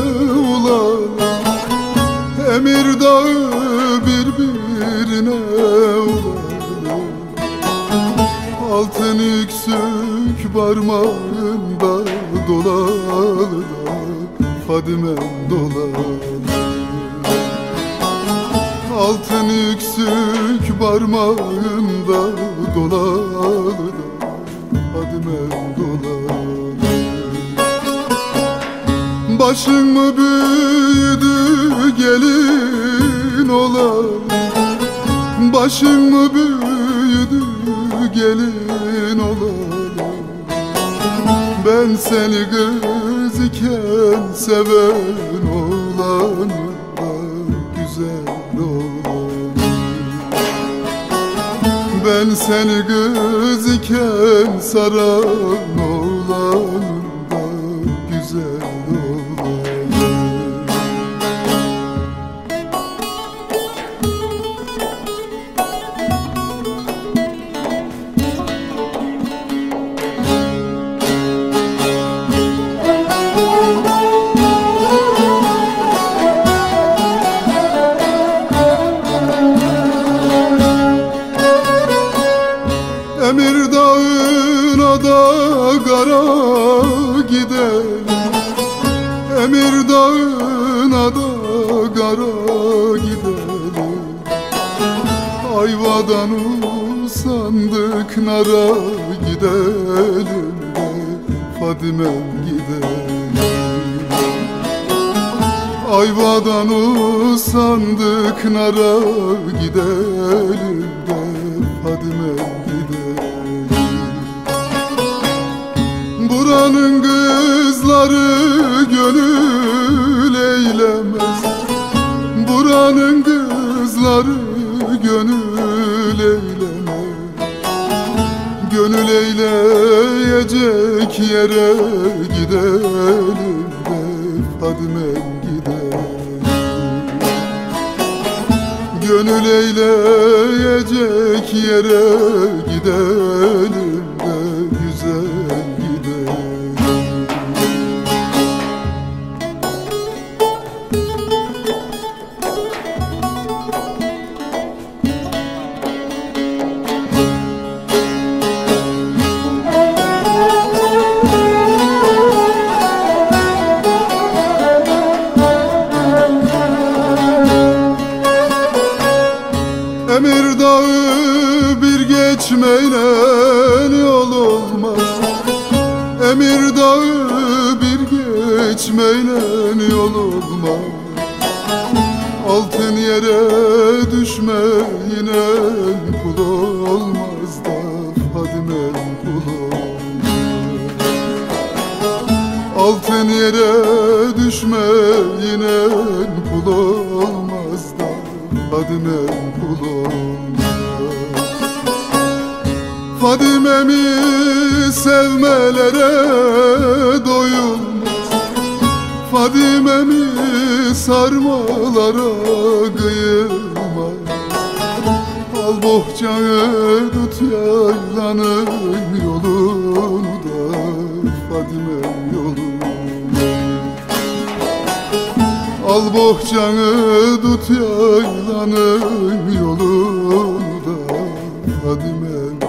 ulan. Emir dağı birbirine ulan. Altın yüksük parmağında dolar Fadime dolar Altın yüksük parmağında dolar Fadime dolar Başın mı büyüdü gelin olan? Başın mı büyüdü gelin olan? Ben seni kız iken seven oğlanım Güzel oğlanım Ben seni kız iken saran da Güzel Emir dağına da kara gidelim Emir dağına da kara gidelim. Ayvadan usandık nara gidelim. De Fadime'm gidelim. Ayvadan usandık nara gidelim. De Fadime'm gidelim. Buranın kızları gönül eylemez. Buranın kızları gönül eylemez. Gönül eyleyecek yere gidelim de Fadime'm gidelim Gönül eyleyecek yere gidelim geçmeyle yol olmaz. Emir dağı bir geçmeyle yol olmaz. Altın yere düşme yine kul olmaz da Fadime'm kul olmaz. Altın yere düşme yine kul olmaz da Fadime'm kul olmaz Fadime'mi sevmelere doyulmaz Fadime'mi sarmalara kıyılmaz Al bohçanı tut yaylanın yolunu da Fadime'm yolunu Al bohçanı tut yaylanın yolunu da Fadime